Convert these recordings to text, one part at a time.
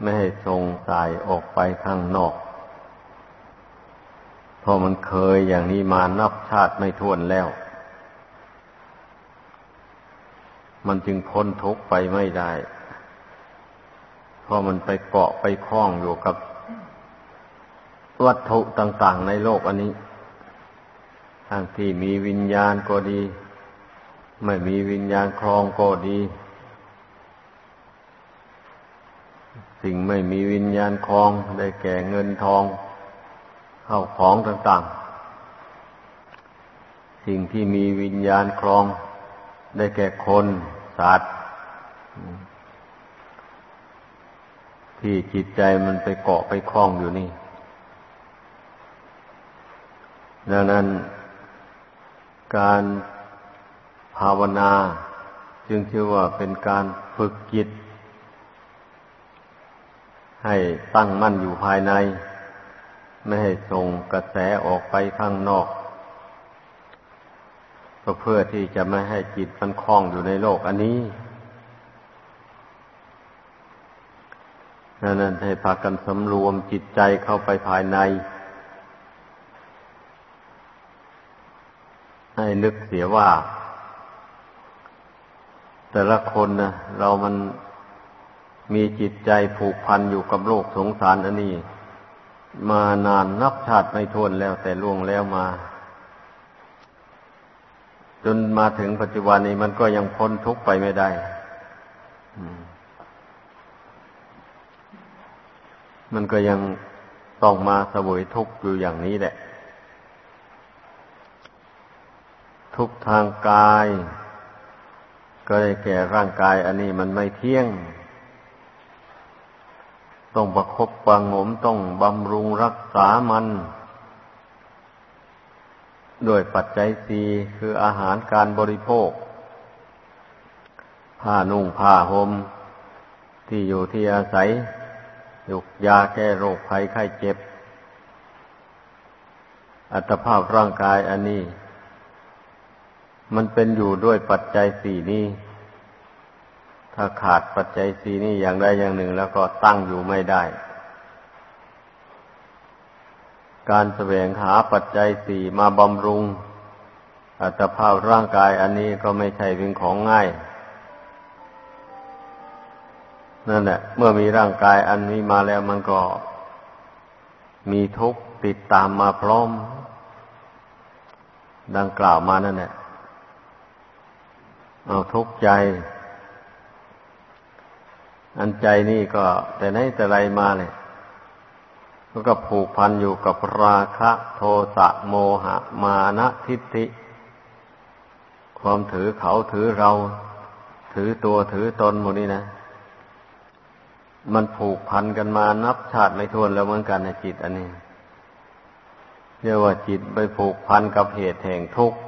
ไม่ให้ส่งสายออกไปข้างนอกเพราะมันเคยอย่างนี้มานับชาติไม่ท้วนแล้ว มันจึงพ้นทุกข์ไปไม่ได้ เพราะมันไปเกาะไปคล้องอยู่กับ วัตถุต่างๆในโลกอันนี้ ทั้งที่มีวิญญาณก็ดี ไม่มีวิญญาณครองก็ดี สิ่งไม่มีวิญญาณครองได้แก่เงินทองเข้าของต่าง ๆ สิ่งที่มีวิญญาณครอง ได้แก่คนสัตว์ที่จิตใจมันไปเกาะไปคล้องอยู่นี่ ดังนั้นการภาวนา จึงชื่อว่าเป็นการฝึกจิต ให้ตั้งมั่นอยู่ภายใน ไม่ให้ส่งกระแสออกไปข้างนอกก็เพื่อที่จะไม่ให้จิตมันคล้องอยู่ในโลกอันนี้ดังนั้นให้พากันสำรวมจิตใจเข้าไปภายใน ให้นึกเสียว่า แต่ละคนนะเรามัน มีจิตใจผูกพันอยู่กับโลกสงสารอันนี้ มานานนับชาติไม่ทวนแล้วแต่ล่วงแล้วมา จนมาถึงปัจจุบันนี้มันก็ยังพ้นทุกข์ไปไม่ได้มันก็ยังต้องมาสวยทุกข์อยู่อย่างนี้แหละ ทุกทางกาย ก็ได้แก่ร่างกายอันนี้มันไม่เที่ยง ต้องประคบประงมต้องบำรุงรักษามัน ด้วยปัจจัยสีคืออาหารการบริโภค ผ้านุ่งผ้าหม่มที่อยู่ที่อาศัยยุกยาแก้โรคภัยไข้เจ็บ อัตภาพร่างกายอันนี้ มันเป็นอยู่ด้วยปัจจัยสี่นี้ ถ้าขาดปัจจัยสี่นี้อย่างใดอย่างหนึ่ง แล้วก็ตั้งอยู่ไม่ได้ การแสวงหาปัจจัยสี่มาบำรุง อัตภาพร่างกายอันนี้ก็ไม่ใช่เป็นของง่าย นั่นแหละ เมื่อมีร่างกายอันนี้มาแล้วมันก็ มีทุกข์ติดตามมาพร้อม ดังกล่าวมานั่นแหละเอาทุกข์ใจ อันใจนี่ก็แต่ไหนแต่ไรมาเลยมันก็ผูกพันอยู่กับราคะ โทสะโมหะ มานะทิฏฐิ ความถือเขาถือเรา ถือตัวถือตนหมดนี่นะ มันผูกพันกันมานับชาติไม่ทวนแล้วเหมือนกันในจิตอันนี้เรียกว่าจิตไปผูกพันกับเหตุแห่งทุกข์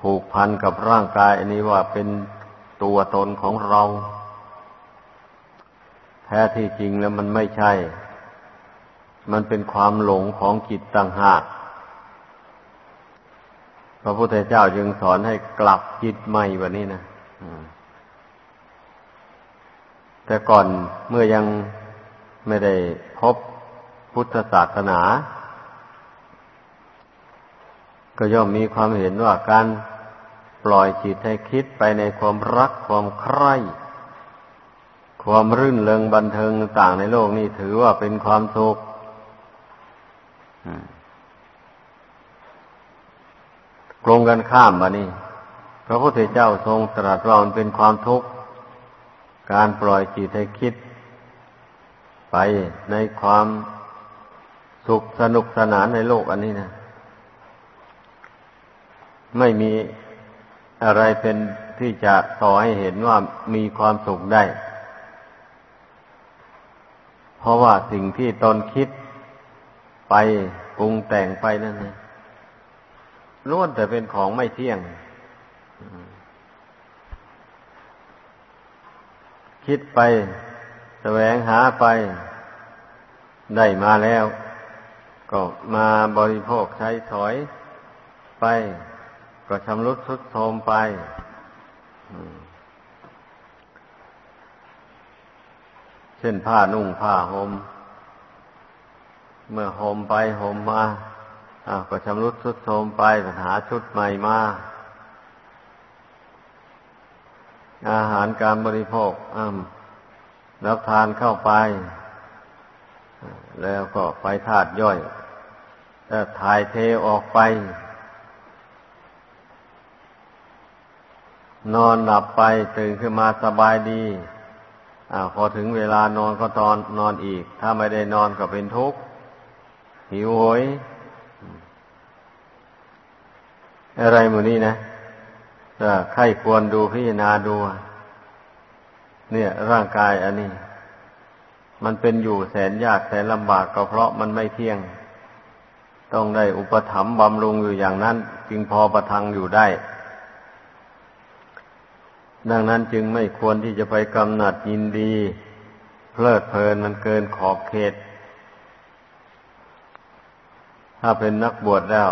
ผูกพันกับร่างกาย อันนี้ว่าเป็น ตัวตนของเรา แท้ที่จริงแล้วมันไม่ใช่ มันเป็นความหลงของจิตต่างหากพระพุทธเจ้าจึงสอนให้กลับจิตใหม่แบบนี้นะแต่ก่อนเมื่อยังไม่ได้พบพุทธศาสนา ก็ย่อมมีความเห็นว่าการ ปล่อยจิตให้คิดไปในความรักความใคร่ความรื่นเริงบันเทิงต่างในโลกนี้ถือว่าเป็นความสุขกลงกันข้ามบะนี่พระพุทธเจ้าทรงตรัสว่ามันเป็นความทุกข์ การปล่อยจิตให้คิด ไปในความสุขสนุกสนานในโลกอันนี้นะ ไม่มี อะไรเป็นที่จะต่อให้เห็นว่ามีความสุขได้ เพราะว่าสิ่งที่ตนคิดไปปรุงแต่งไปนั่นนะล้วนแต่เป็นของไม่เที่ยง คิดไปแสวงหาไป ได้มาแล้ว ก็มาบริโภคใช้ถอยไป ก็ชำรุดทรุดโทรมไปเช่นผ้านุ่งผ้าหม่มเมื่อห่มไปห่มมาอาก็ชำรุดทรุดโทรมไปปัญหาชุดใหม่มาอาหารการบริโภครับทานเข้าไป แล้วก็ไปธาตุย่อยถ่ายเทออกไป นอนหลับไปตื่นขึ้นมาสบายดีอพอถึงเวลานอนก็ตอนนอนอีก ถ้าไม่ได้นอนก็เป็นทุกข์หิวโหย อะไรหมูนี่นะถ้าใครควรดูพิจารณาดู เนี่ย ร่างกายอันนี้ มันเป็นอยู่แสนยากแสนลำบากก็เพราะมันไม่เที่ยง ต้องได้อุปถัมภ์บำรุงอยู่อย่างนั้น จึงพอประทังอยู่ได้ ดังนั้นจึงไม่ควรที่จะไปกำหนัดยินดี เพลิดเพลินมันเกินขอบเขต ถ้าเป็นนักบวชแล้ว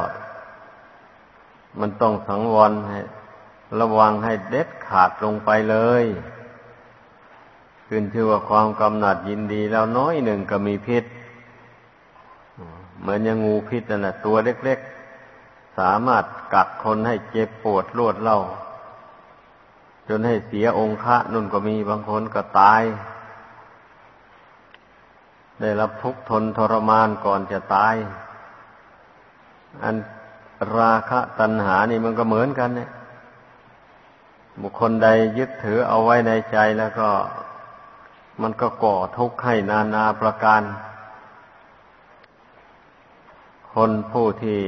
มันต้องสังวรให้ระวังให้เด็ดขาดลงไปเลยขึ้นชื่อว่าความกำหนัดยินดีแล้วน้อยหนึ่งก็มีพิษ เหมือนยังงูพิษนั่นแหละตัวเล็ก ๆ สามารถกัดคนให้เจ็บปวดรวดเล่า จนให้เสียองค์ะนุ่นก็มีบางคนก็ตาย ได้รับทุกข์ทนทรมานก่อนจะตาย อันราคะตัณหานี่มันก็เหมือนกันเนี่ยบุคคลใดยึดถือเอาไว้ในใจแล้วก็ มันก็ก่อทุกข์ให้นานาประการ คนผู้ที่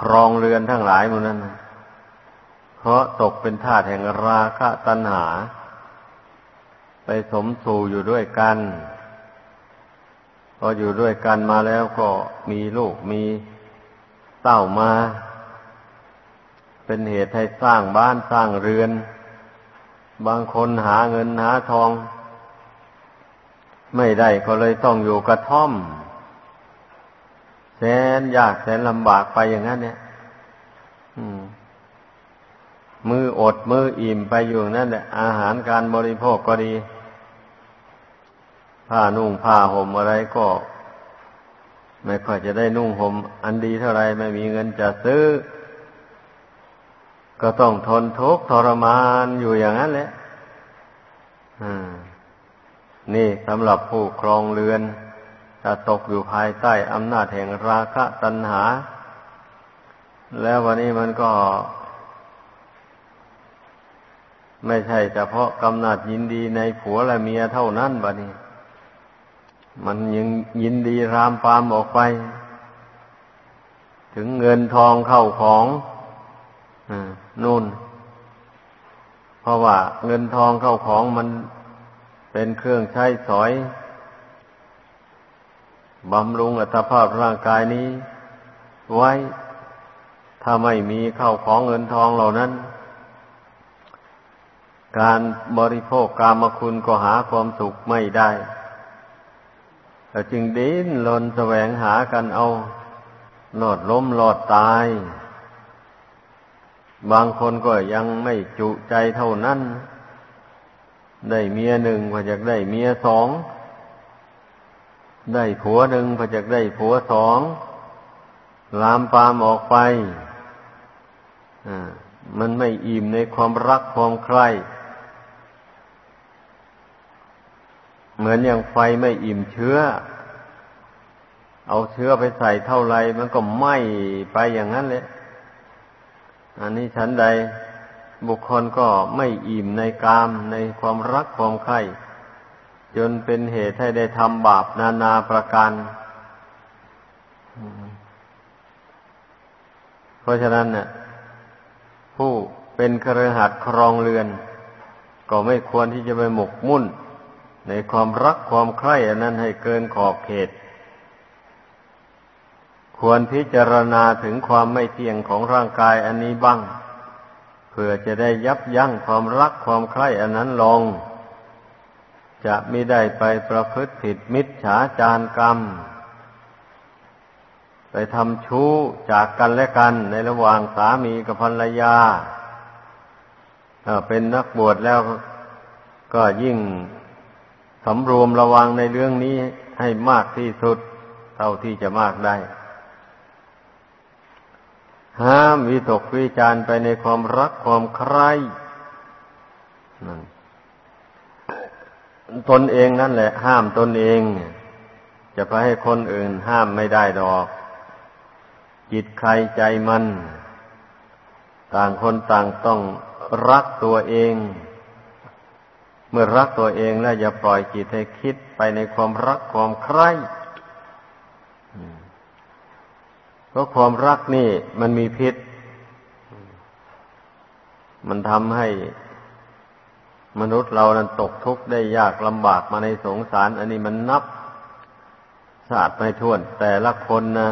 ครองเรือนทั้งหลายมันนั้น เพราะตกเป็นทาสแห่งราคะตัณหา ไปสมสู่อยู่ด้วยกันพออยู่ด้วยกันมาแล้วก็มีลูกมีเต้ามา เป็นเหตุให้สร้างบ้านสร้างเรือน บางคนหาเงินหาทอง ไม่ได้ก็เลยต้องอยู่กระท่อม แสนยากแสนลำบากไปอย่างนั้นเนี่ยมื มืออดมืออิ่มไปอยู่นั่นแหละอาหารการบริโภคก็ดี ผ้านุ่งผ้าห่มอะไรก็ ไม่ค่อยจะได้นุ่งห่มอันดีเท่าไรไม่มีเงินจะซื้อ ก็ต้องทนทุกข์ทรมานอยู่อย่างนั้นแหละนี่สำหรับผู้ครองเรือนจะตกอยู่ภายใต้อำนาจแห่งราคะตัณหา แล้ววันนี้มันก็ ไม่ใช่เฉพาะกำนัดยินดีในผัวและเมียเท่านั้นบะนี้มันยังยินดีรามปามออกไป ถึงเงินทองเข้าของอนู่น เพราะว่าเงินทองเข้าของมันเป็นเครื่องใช้สอยบำรุงอัตภาพร่างกายนี้ ไว้ ถ้าไม่มีเข้าของเงินทองเหล่านั้น การบริโภคกามคุณก็หาความสุขไม่ได้ก็จึงดิ้นรนแสวงหากันเอาหลอดล้มหลอดตาย บางคนก็ยังไม่จุใจเท่านั้น ได้เมียหนึ่งพอจะได้เมียสอง ได้ผัวหนึ่งพอจะได้ผัวสอง ลามปามออกไป อ่ามันไม่อิ่มในความรักความใคร่ เหมือนอย่างไฟไม่อิ่มเชื้อ เอาเชื้อไปใส่เท่าไรมันก็ไหม้ไปอย่างนั้นเลยอันนี้ฉันใดบุคคลก็ไม่อิ่มในกามในความรักความใคร่จนเป็นเหตุให้ได้ทำบาปนานาประการ เพราะฉะนั้นเนี่ยผู้เป็นเครือหัดครองเรือน ก็ไม่ควรที่จะไปหมกมุ่น ในความรักความใคร่อันนั้นให้เกินขอบเขต ควรพิจารณาถึงความไม่เที่ยงของร่างกายอันนี้บ้าง เพื่อจะได้ยับยั้งความรักความใคร่อันนั้นลง จะไม่ได้ไปประพฤติผิดมิจฉาจารกรรม ไปทำชู้จากกันและกันในระหว่างสามีกับภรรยา ถ้าเป็นนักบวชแล้วก็ยิ่ง สำรวมระวังในเรื่องนี้ให้มากที่สุด เท่าที่จะมากได้ ห้ามวิตกวิจารไปในความรักความใคร่นั่นตนเองนั่นแหละ ห้ามตนเอง จะไปให้คนอื่นห้ามไม่ได้ดอก จิตใครใจมัน ต่างคนต่างต้องรักตัวเอง เมื่อรักตัวเองแล้วอย่าปล่อยจิตให้คิดไปในความรักความใคร่เพราะความรักนี่มันมีพิษ มันทำให้มนุษย์เรานั้นตกทุกข์ได้ยากลำบากมาในสงสาร อันนี้มันนับศาสตร์ไม่ท้วน แต่ละคนนะ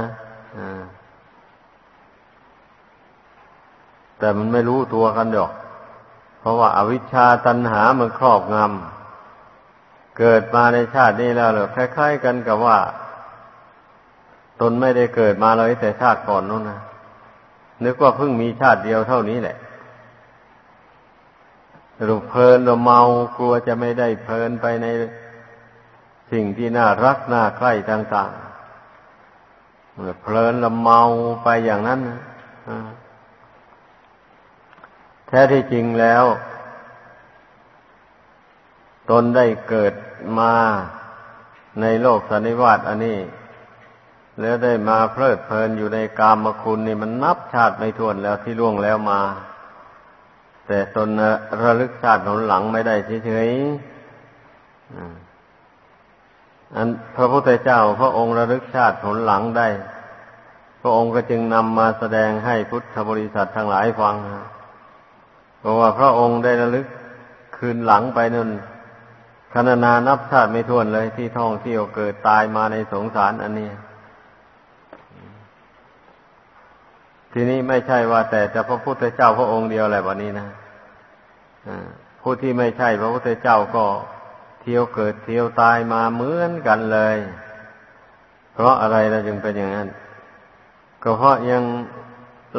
แต่มันไม่รู้ตัวกันหรอก เพราะว่าอาวิชชาตันหามันครอบงำเกิดมาในชาตินี้แล้วเลยคล้ายๆกันกับว่า ตนไม่ได้เกิดมาเลยแต่ชาติก่อนนู้นนะนึกว่าเพิ่งมีชาติเดียวเท่านี้แหละรูปเพลินเราเมากลัวจะไม่ได้เพลินไปในสิ่งที่น่ารักน่าใคร่ต่างๆเพลินเราเมาไปอย่างนั้นนะ ท้ที่จริงแล้ว ตนได้เกิดมาในโลกสันนิวาตอันนี้ แล้วได้มาเพลิดเพลินอยู่ในกามคุณนี่มันนับชาติไม่ถ้วนแล้วที่ล่วงแล้วมา แต่ตนระลึกชาติหนหลังไม่ได้เฉยๆอันพระพุทธเจ้าพระองค์ระลึกชาติหนหลังได้ พระองค์ก็จึงนำมาแสดงให้พุทธบริษัททั้งหลายฟัง เพราะว่าพระองค์ได้ระลึกคืนหลังไปนั่นขนานานับชาติไม่ท้วนเลยที่ท่องเที่ยวเกิดตายมาในสงสารอันนี้ ทีนี้ไม่ใช่ว่า แต่จะพระพุทธเจ้าพระองค์เดียวแหละวันนี้นะผู้ที่ไม่ใช่พระพุทธเจ้าก็เที่ยวเกิดเที่ยวตายมาเหมือนกันเลย เพราะอะไรเราจึงเป็นอย่างนั้น ก็เพราะยัง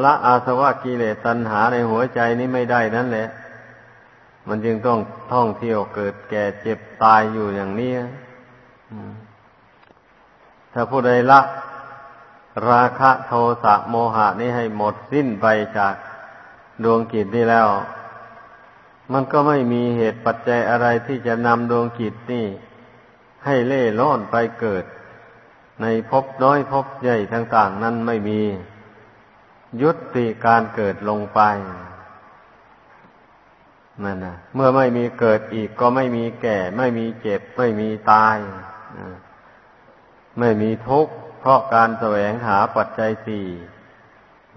ละอาสวะกิเลสตัณหาในหัวใจนี้ไม่ได้นั่นแหละ มันจึงต้องท่องเที่ยวเกิดแก่เจ็บตายอยู่อย่างนี้ถ้าผู้ใดละ ราคะโทสะโมหะนี้ให้หมดสิ้นไปจากดวงกิจนี้แล้ว มันก็ไม่มีเหตุปัจจัยอะไรที่จะนำดวงกิจนี่ให้เล่ล่อนไปเกิด ในภพน้อยภพใหญ่ต่าง ๆ นั้นไม่มี ยุติการเกิดลงไปนั่นนะเมื่อไม่มีเกิดอีกก็ไม่มีแก่ ไม่มีเจ็บ ไม่มีตาย ไม่มีทุกข์ เพราะการแสวงหาปัจจัยสี่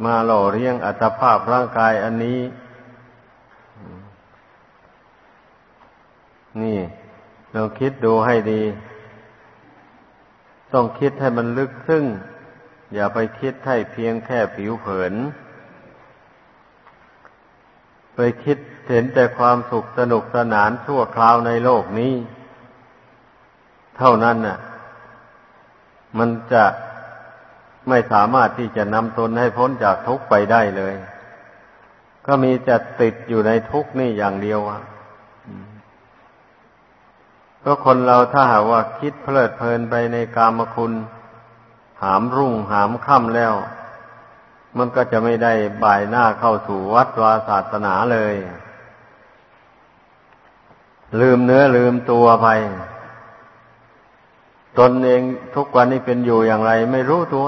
มาหล่อเลี้ยงอัตภาพร่างกายอันนี้ นี่เราคิดดูให้ดี ต้องคิดให้มันลึกซึ้ง อย่าไปคิดให้เพียงแค่ผิวเผิน ไปคิดเห็นแต่ความสุขสนุกสนานชั่วคราวในโลกนี้ เท่านั้นน่ะ มันจะไม่สามารถที่จะนำตนให้พ้นจากทุกข์ไปได้เลย ก็มีจะติดอยู่ในทุกข์นี่อย่างเดียวอะก็คนเราถ้าหากว่าคิดเพลิดเพลินไปในกามคุณ หามรุ่งหามค่ำแล้ว มันก็จะไม่ได้บ่ายหน้าเข้าสู่วัดวาศาสนาเลย ลืมเนื้อลืมตัวไป ตนเองทุกวันนี้เป็นอยู่อย่างไร ไม่รู้ตัว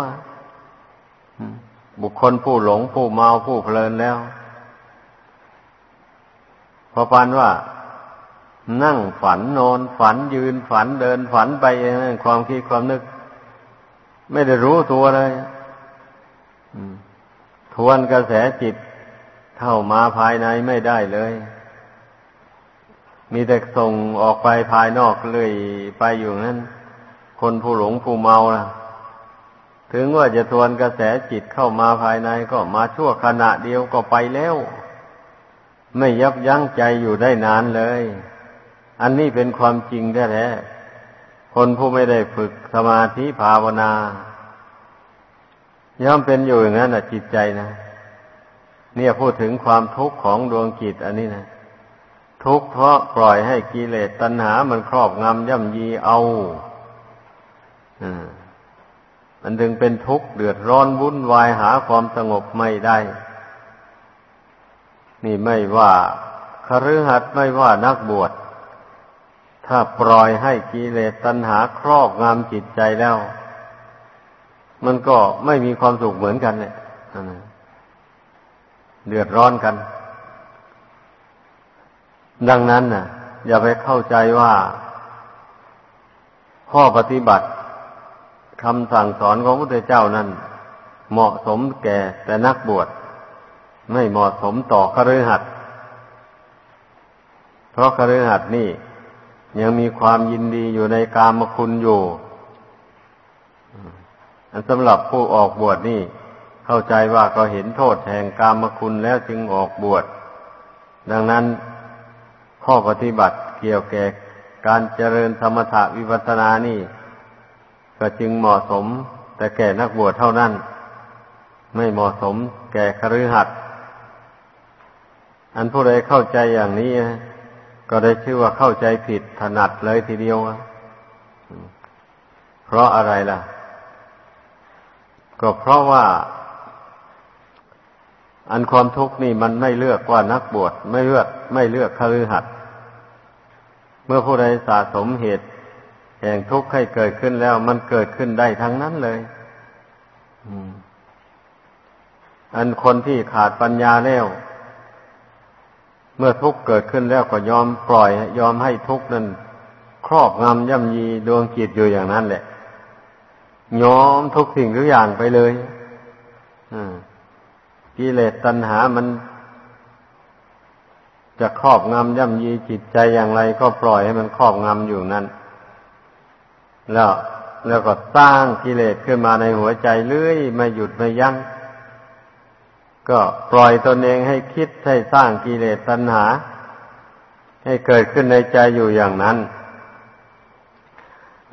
บุคคลผู้หลงผู้เมาผู้เพลินแล้วพอปานว่านั่งฝันนอนฝันยืนฝันเดินฝันไปความคิดความนึก ไม่ได้รู้ตัวเลยทวนกระแสจิตเข้ามาภายในไม่ได้เลย มีแต่ส่งออกไปภายนอกเลยไปอยู่นั้น คนผู้หลงผู้เมาล่ะถึงว่าจะทวนกระแสจิตเข้ามาภายในก็มาชั่วขณะเดียวก็ไปแล้ว ไม่ยับยั้งใจอยู่ได้นานเลย อันนี้เป็นความจริงแท้ๆ คนผู้ไม่ได้ฝึกสมาธิภาวนา ย่อมเป็นอยู่อย่างนั้นนะจิตใจนะเนี่ยพูดถึงความทุกข์ของดวงจิตอันนี้นะทุกข์เพราะปล่อยให้กิเลสตัณหา มันครอบงำย่ำยีเอาอ่ามันจึงเป็นทุกข์เดือดร้อนวุ่นวายหาความสงบไม่ได้ นี่ไม่ว่าคฤหัสถ์ไม่ว่านักบวช ถ้าปล่อยให้กิเลสตัณหาครอบงำจิตใจแล้ว มันก็ไม่มีความสุขเหมือนกันเนี่ยเดือดร้อนกัน ดังนั้นน่ะ อย่าไปเข้าใจว่า ข้อปฏิบัติคำสั่งสอนของพระพุทธเจ้านั้น เหมาะสมแก่แต่นักบวชไม่เหมาะสมต่อคฤหัสถ์เพราะคฤหัสถ์นี่ ยังมีความยินดีอยู่ในกามคุณอยู่อันสำหรับผู้ออกบวชนี่ เข้าใจว่าก็เห็นโทษแห่งกามคุณแล้วจึงออกบวช ดังนั้นข้อปฏิบัติเกี่ยวแก่การเจริญธรรมถวิปัสสนานี่ ก็จึงเหมาะสม แต่แก่นักบวชเท่านั้น ไม่เหมาะสมแก่คฤหัสถ์อันผู้ใดเข้าใจอย่างนี้ ก็ได้ชื่อว่าเข้าใจผิดถนัดเลยทีเดียวเพราะอะไรล่ะ ก็เพราะว่า อันความทุกข์นี่มันไม่เลือกว่านักบวชไม่เลือก ไม่เลือกคฤหัสถ์เมื่อผู้ใดสะสมเหตุ แห่งทุกข์ให้เกิดขึ้นแล้ว มันเกิดขึ้นได้ทั้งนั้นเลยอันคนที่ขาดปัญญาแล้ว เมื่อทุกข์เกิดขึ้นแล้วก็ยอมปล่อย ยอมให้ทุกข์นั้น ครอบงำย่ำยีดวงจิตอยู่อย่างนั้นแหละยอมทุกสิ่งทุกอย่างไปเลยกิเลสตัณหามัน จะครอบงำย่ำยีจิตใจอย่างไร ก็ปล่อยให้มันครอบงำอยู่นั้นแล้วแล้วก็สร้างกิเลสขึ้นมาในหัวใจเรื่อยไม่หยุดไม่ยัง้ง ก็ปล่อยตนเองให้คิดให้สร้างกิเลสตัณหา ให้เกิดขึ้นในใจอยู่อย่างนั้น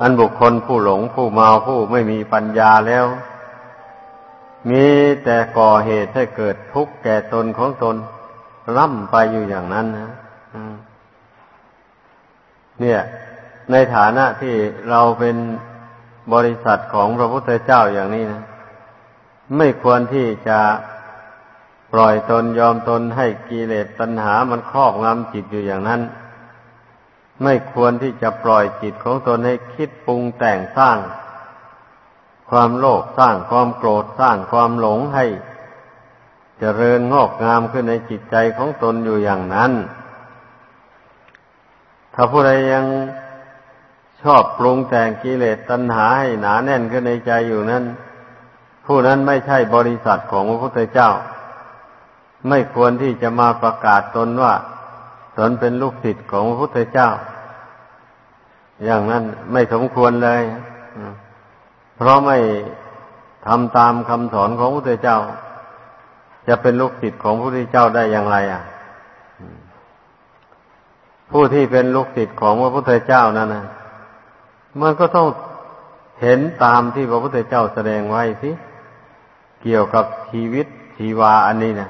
อันบุคคลผู้หลงผู้เมาผู้ไม่มีปัญญาแล้ว มีแต่ก่อเหตุให้เกิดทุกข์แก่ตนของตนร่ำไปอยู่อย่างนั้นนะเนี่ย ในฐานะที่เราเป็นบริษัทของพระพุทธเจ้าอย่างนี้นะ ไม่ควรที่จะ ล่อยตนยอมตนให้กิเลสตัณหามันครอบงำจิตอยู่อย่างนั้น ไม่ควรที่จะปล่อยจิตของตนให้คิดปรุงแต่งสร้าง ความโลภสร้างความโกรธสร้างความหลงให้จเจริญงอกงามขึ้นในจิตใจของตนอยู่อย่างนั้น ถ้าผู้ใดยังชอบปรุงแต่งกิเลสตัณหาให้หนาแน่นขึ้นในใจอยู่นั้น ผู้นั้นไม่ใช่บริษัทของพระพุทธเจ้า ไม่ควรที่จะมาประกาศตนว่า ตนเป็นลูกศิษย์ของพระพุทธเจ้า อย่างนั้นไม่สมควรเลย เพราะไม่ทำตามคำสอนของพระพุทธเจ้า จะเป็นลูกศิษย์ของพระพุทธเจ้าได้อย่างไร อะ ผู้ที่เป็นลูกศิษย์ของพระพุทธเจ้านั่นนะมันก็ต้องเห็นตามที่พระพุทธเจ้าแสดงไว้สิเกี่ยวกับชีวิตชีวาอันนี้นะ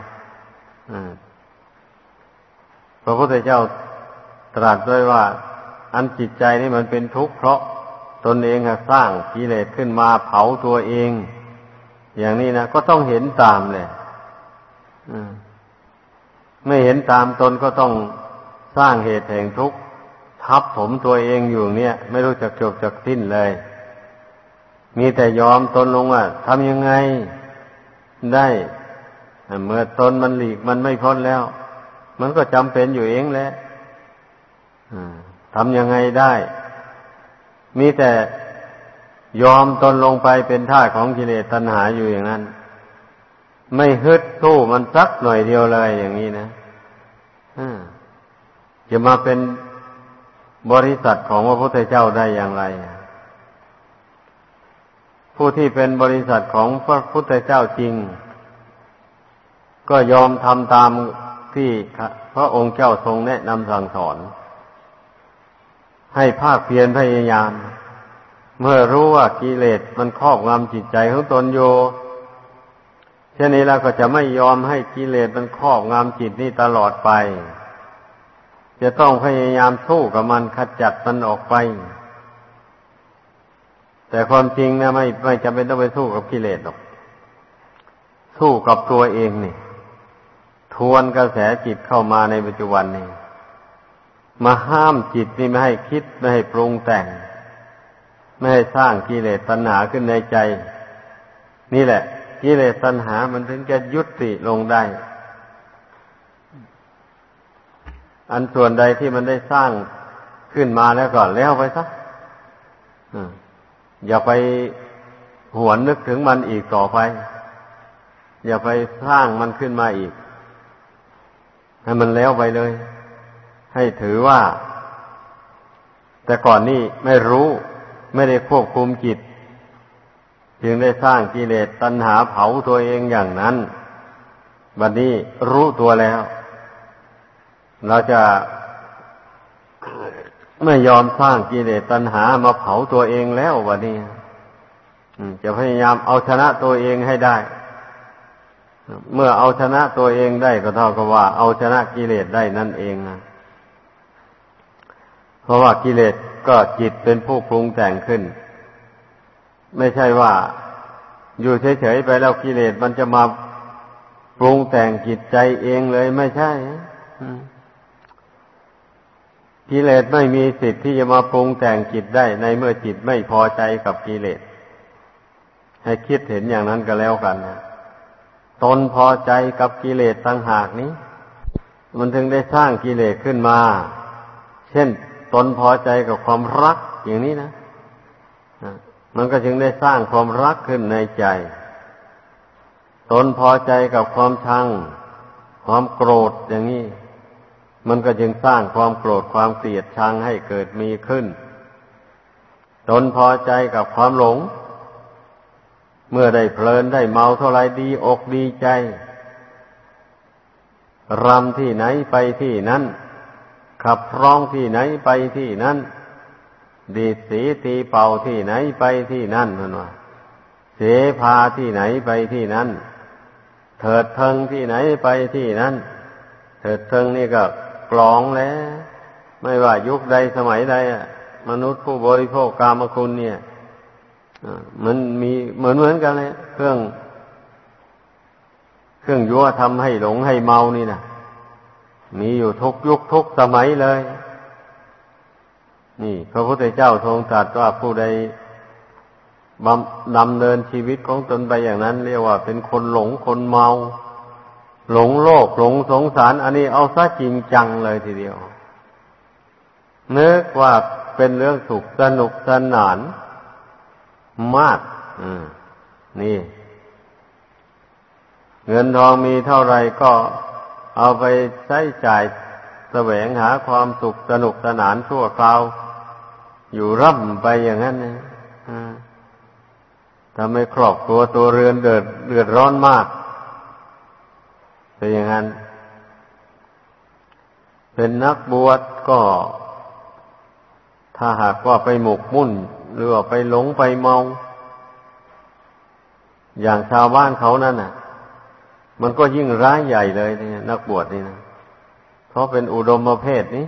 พระพุทธเจ้าตรัสด้วยว่า อันจิตใจนี่มันเป็นทุกข์เพราะตนเองสร้างกิเลสขึ้นมาเผาตัวเอง อย่างนี้นะก็ต้องเห็นตามเลยไม่เห็นตามตนก็ต้องสร้างเหตุแห่งทุกข์ทับถมตัวเองอยู่เนี่ย ไม่รู้จักจบจักสิ้นเลย มีแต่ยอมตนลงอะทำยังไงได้ เมื่อตนมันหลีกมันไม่พ้นแล้ว มันก็จำเป็นอยู่เองแหละทำยังไงได้ มีแต่ยอมตนลงไปเป็นท่าของกิเลสตัณหาอยู่อย่างนั้น ไม่ฮึดสู้มันสักหน่อยเดียวเลยอย่างนี้นะจะมาเป็นบริษัทของพระพุทธเจ้าได้อย่างไร ผู้ที่เป็นบริษัทของพระพุทธเจ้าจริง ก็ยอมทำตามที่พระองค์เจ้าทรงแนะนำสั่งสอน ให้ภาคเพียรพยายาม เมื่อรู้ว่ากิเลสมันครอบงำจิตใจของตนโยเช่นนี้แล้วก็จะไม่ยอมให้กิเลสมันครอบงำจิตนี้ตลอดไป จะต้องพยายามสู้กับมันขจัดมันออกไป แต่ความจริงนะไม่ไม่จำเป็นต้องไปสู้กับกิเลสหรอก สู้กับตัวเองนี่ ทวนกระแสจิตเข้ามาในปัจจุบันนี้ มาห้ามจิตนี่ไม่ให้คิดไม่ให้ปรุงแต่ง ไม่ให้สร้างกิเลสตัณหาขึ้นในใจ นี่แหละกิเลสตัณหามันถึงจะยุติลงได้ อันส่วนใดที่มันได้สร้างขึ้นมาแล้วก็แล้วไปซะอย่าไปหวนนึกถึงมันอีกต่อไป อย่าไปสร้างมันขึ้นมาอีก ให้มันแล้วไปเลย ให้ถือว่า แต่ก่อนนี้ไม่รู้ไม่ได้ควบคุมจิต จึงได้สร้างกิเลสตัณหาเผาตัวเองอย่างนั้นบัดนนี้รู้ตัวแล้ว เราจะไม่ยอมสร้างกิเลสตัณหามาเผาตัวเองแล้ววันนี้จะพยายามเอาชนะตัวเองให้ได้ เมื่อเอาชนะตัวเองได้ก็เท่ากับว่า เอาชนะกิเลสได้นั่นเองนะเพราะว่ากิเลสก็จิตเป็นผู้ปรุงแต่งขึ้น ไม่ใช่ว่าอยู่เฉยๆไปแล้วกิเลสมันจะมาปรุงแต่งจิตใจเองเลยไม่ใช่กิเลสไม่มีสิทธิ์ที่จะมาปรุงแต่งจิตได้ ในเมื่อจิตไม่พอใจกับกิเลสให้คิดเห็นอย่างนั้นก็แล้วกันนะ ตนพอใจกับกิเลสตั้งหากนี้ มันถึงได้สร้างกิเลสขึ้นมา เช่น ตนพอใจกับความรักอย่างนี้นะมันก็จึงได้สร้างความรักขึ้นในใจ ตนพอใจกับความชัง ความโกรธอย่างนี้ มันก็จึงสร้างความโกรธความเกลียดชังให้เกิดมีขึ้น ตนพอใจกับความหลง เมื่อได้เพลินได้เมาเท่าไรดีอกดีใจรำที่ไหนไปที่นั้น ขับร้องที่ไหนไปที่นั้นดีดสีตีเป่าที่ไหนไปที่นั่นนั่นว่าเสพาที่ไหนไปที่นั้น เถิดเทิงที่ไหนไปที่นั้น เถิดเทิงนี่ก็กลองแล้ว ไม่ว่ายุคใดสมัยใดมนุษย์ผู้บริโภคกามคุณเนี่ย มันมีเหมือนเหมือนกันเลยเครื่อง เครื่องยั่วทำให้หลงให้เมานี่นะมีอยู่ทุกยุคทุกสมัยเลย นี่พระพุทธเจ้าทรงตรัสว่าผู้ใดดำเนินชีวิตของตนไปอย่างนั้น เรียกว่าเป็นคนหลงคนเมา หลงโลกหลงสงสาร อันนี้เอาซะจริงจังเลยทีเดียวนึกว่าเป็นเรื่องสุขสนุกสนาน มากนี่ เงินทองมีเท่าไรก็เอาไปใช้จ่ายแสวงหาความสุขสนุกสนานชั่วคราว อยู่ร่ำไปอย่างนั้นนะทำให้ครอบครัวตัวเรือนเดือดเดือดร้อนมากเป็นอย่างนั้น เป็นนักบวชก็ ถ้าหากว่าไปหมกมุ่น หรือว่าไปหลงไปเมา อย่างชาวบ้านเขานั่นน่ะ มันก็ยิ่งร้ายใหญ่เลยนี่นักบวชนี่นะเพราะเป็นอุดมประเภทนี้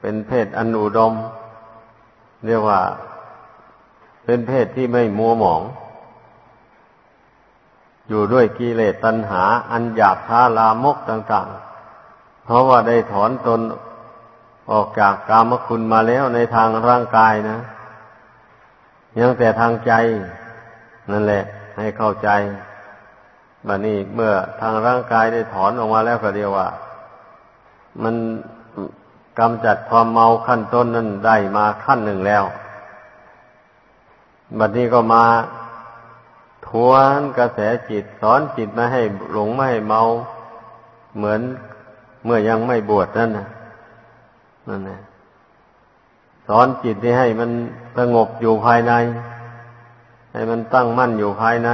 เป็นเพศอันอุดม เรียกว่า เป็นเพศที่ไม่มัวหมอง อยู่ด้วยกิเลสตัณหา อันหยาบช้าลามกต่าง ๆ เพราะว่าได้ถอนตนออกจากกามคุณมาแล้วในทางร่างกายนะ ยังแต่ทางใจ นั่นแหละ ให้เข้าใจบัดนี้เมื่อทางร่างกายได้ถอนออกมาแล้วก็เดียวว่า มันกำจัดความเมาขั้นต้นนั้นได้มาขั้นหนึ่งแล้วบัดนี้ก็มาทวนกระแสจิตสอนจิตไม่ให้หลงไม่ให้เมา เหมือนเมื่อยังไม่บวชนั่นนะนั่นนะ อนจิตที่ให้มันสงบอยู่ภายใน ให้มันตั้งมั่นอยู่ภายใน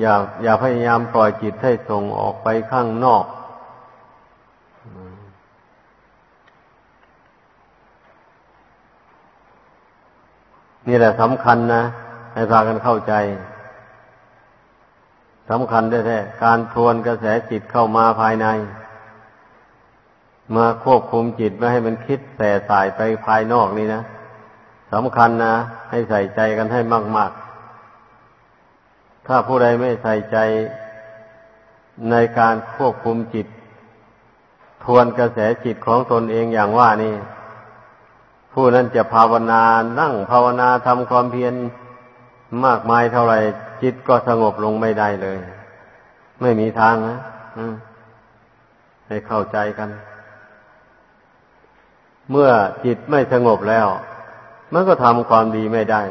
อย่า อย่าพยายามปล่อยจิตให้ส่งออกไปข้างนอกนี่แหละสำคัญนะ ให้พากันเข้าใจสำคัญแท้ๆการทวนกระแสจิตเข้ามาภายใน มาควบคุมจิตไม่ให้มันคิดแต่สายไปภายนอกนี่นะสำคัญนะ ให้ใส่ใจกันให้มาก ๆ ถ้าผู้ใดไม่ใส่ใจในการควบคุมจิต ทวนกระแสจิตของตนเองอย่างว่านี่ ผู้นั้นจะภาวนานั่งภาวนาทำความเพียรมากมายเท่าไหร่ จิตก็สงบลงไม่ได้เลย ไม่มีทางนะให้เข้าใจกัน เมื่อจิตไม่สงบแล้ว มันก็ทำความดีไม่ได้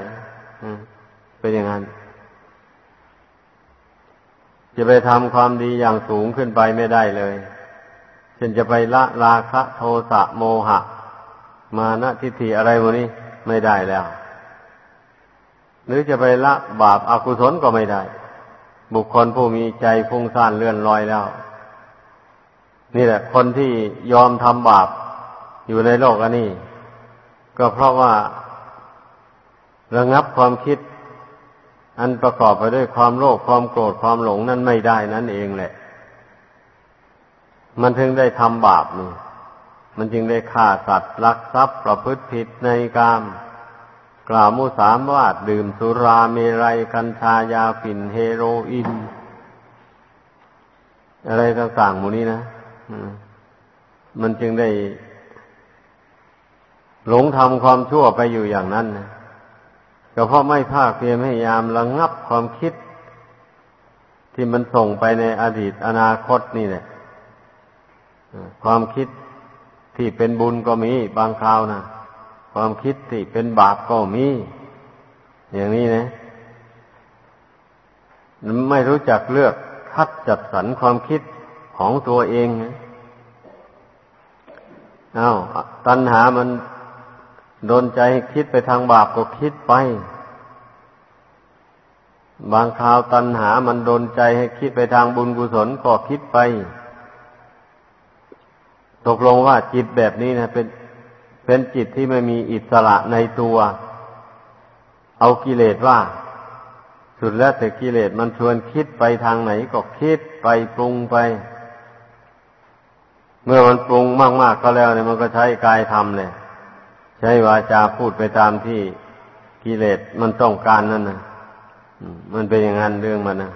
เป็นอย่างนั้น จะไปทำความดีอย่างสูงขึ้นไปไม่ได้เลยเช่นจะไปละราคะโทสะโมหะ มานะทิฏฐิอะไรพวกนี้ไม่ได้แล้ว หรือจะไปละบาปอากุศลก็ไม่ได้ บุคคลผู้มีใจฟุ้งซ่านเลื่อนลอยแล้ว นี่แหละ คนที่ยอมทำบาป อยู่ในโลกอันนี้ ก็เพราะว่าระงับความคิด อันประกอบไปด้วยความโลภความโกรธความหลงนั้นไม่ได้นั่นเองแหละ มันถึงได้ทำบาปนี่มันจึงได้ฆ่าสัตว์ลักทรัพย์ประพฤติผิดในกาม กล่าวมุสามวาดดื่มสุราเมรัยกัญชายาฝิ่นเฮโรอีนอะไรต่างๆหมดนี้นะมันจึงได้ หลงทำความชั่วไปอยู่อย่างนั้นนะก็เพราะไม่ภาคเพียรพยายามระงงับความคิด ที่มันส่งไปในอดีตอนาคตนี่แหละความคิดที่เป็นบุญก็มี บางคราวนะความคิดที่เป็นบาปก็มี อย่างนี้นะไม่รู้จักเลือกคัดจัดสรรความคิดของตัวเองนะอา้าวตัณหามัน โดนใจให้คิดไปทางบาปก็คิดไป บางคราวตัณหามันโดนใจให้คิดไปทางบุญกุศลก็คิดไป ตกลงว่าจิตแบบนี้นะเป็นเป็นจิตที่ไม่มีอิสระในตัว เอากิเลสว่า สุดแล้วแต่กิเลสมันชวนคิดไปทางไหนก็คิดไปปรุงไป เมื่อมันปรุงมาก ๆ ก็แล้วเนี่ยมันก็ใช้กายทำเลย ช้วาจาพูดไปตามที่กิเลสมันต้องการนั่นนะมันเป็นอย่างนั้นเรื่องมันนะ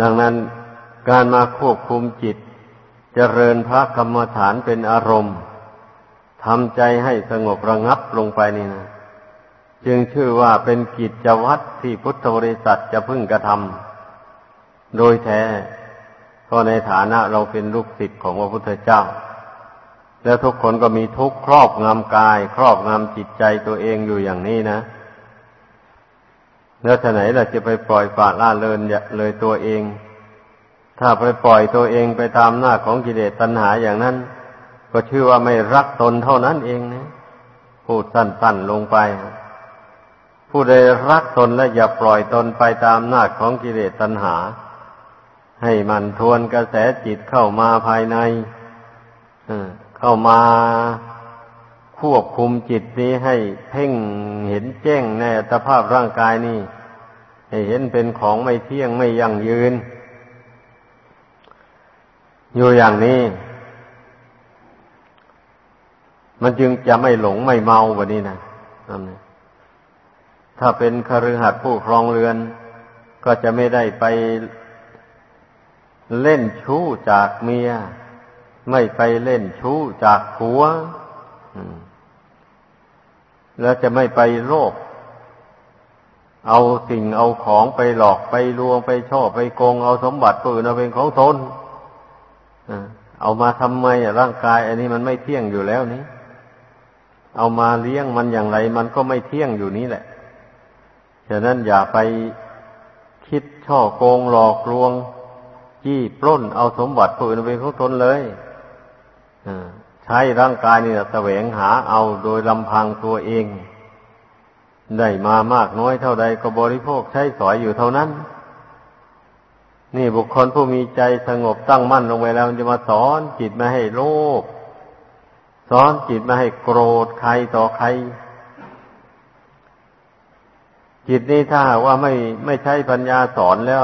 ดังนั้นการมาควบคุมจิตเจริญพระกรรมฐานเป็นอารมณ์ทำใจให้สงบระงับลงไปนี่นะจึงชื่อว่าเป็นกิจวัตรที่พุทธบริษัทจะพึ่งกระทำโดยแท้ก็ในฐานะเราเป็นลูกศิษย์ของพระพุทธเจ้า แล้วทุกคนก็มีทุกครอบงำกาย ครอบงำจิตใจตัวเองอยู่อย่างนี้นะ แล้วทไหนล่ะจะไปปล่อยปละละเลยเลยตัวเอง ถ้าไปปล่อยตัวเองไปตามหน้าของกิเลสตัณหาอย่างนั้น ก็ชื่อว่าไม่รักตนเท่านั้นเองนะพูดสั้นๆลงไปผู้ใดรักตนและอย่าปล่อยตนไปตามหน้าของกิเลสตัณหา ให้มันทวนกระแสจิตเข้ามาภายใน เข้ามาควบคุมจิตนี้ให้เพ่งเห็นแจ้งในอัตภาพร่างกายนี้ให้เห็นเป็นของไม่เที่ยงไม่ยั่งยืน อยู่อย่างนี้ มันจึงจะไม่หลงไม่เมาแบบนี้นะถ้าเป็นคฤหัสถ์ผู้ครองเรือน ก็จะไม่ได้ไปเล่นชู้จากเมีย ไม่ไปเล่นชู้จากผัวแล้วจะไม่ไปโลภเอาสิ่งเอาของไปหลอกไปลวงไปช่อไปโกง เอาสมบัติปืนเอาเป็นของตนเอามาทำไมร่างกายอันนี้มันไม่เที่ยงอยู่แล้วนี้ เอามาเลี้ยงมันอย่างไร มันก็ไม่เที่ยงอยู่นี้แหละฉะนั้นอย่าไปคิดช่อโกงหลอกลวง จี้ปล้นเอาสมบัติผู้อื่นเป็นของตนเลย ใช้ร่างกายนี่แสวงหาเอาโดยลำพังตัวเอง ได้มามากน้อยเท่าใดก็บริโภคใช้สอยอยู่เท่านั้น นี่บุคคลผู้มีใจสงบตั้งมั่นลงไปแล้วจะมาสอนจิตไม่ให้โลภสอนจิตไม่ให้โกรธใครต่อใคร จิตนี้ถ้าว่าไม่ไม่ใช่ปัญญาสอนแล้ว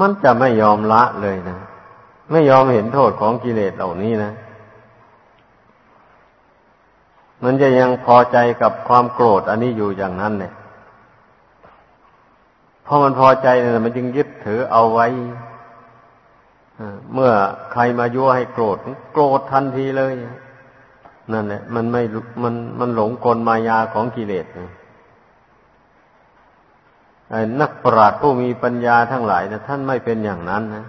มันจะไม่ยอมละเลยนะ ไม่ยอมเห็นโทษของกิเลสเหล่านี้นะ มันจะยังพอใจกับความโกรธอันนี้อยู่อย่างนั้นเนี่ยพอมันพอใจเนี่ยมันจึงยึดถือเอาไว้เมื่อใครมายั่วให้โกรธ โกรธทันทีเลย นั่นแหละ มันไม่มันมันหลงกลมายาของกิเลสนักปราชญ์ผู้มีปัญญาทั้งหลายนะท่านไม่เป็นอย่างนั้นนะ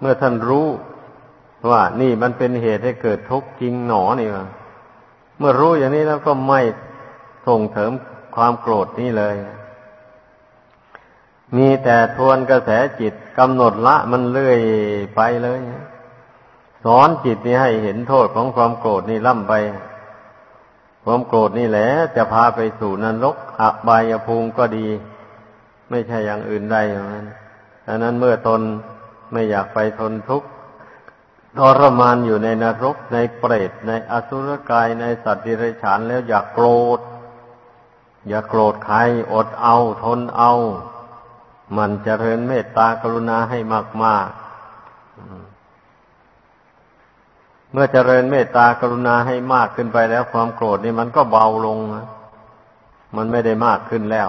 เมื่อท่านรู้ว่านี่มันเป็นเหตุให้เกิดทุกข์จริงหนอนี่ว่าเมื่อรู้อย่างนี้แล้วก็ไม่ส่งเสริมความโกรธนี่เลย มีแต่ทวนกระแสจิตกำหนดละมันเลื่อยไปเลย สอนจิตนี้ให้เห็นโทษของความโกรธนี่ล่ำไป ความโกรธนี่แหละจะพาไปสู่นรกอบายภูมิก็ดี ไม่ใช่อย่างอื่นใดอย่างนั้นดังนั้นเมื่อตน ไม่อยากไปทนทุกข์ทรมานอยู่ในนรกในเปรตในอสุรกายในสัตว์ดิเรกชันแล้วอย่ากโกรธ อย่าโกรธใครอดเอา ทนเอา มันจเจริญเมตตากรุณาให้มากๆเมื่อเจริญเมตตากรุณาให้มากขึ้นไปแล้ว ความโกรธนี่มันก็เบาลง มันไม่ได้มากขึ้นแล้ว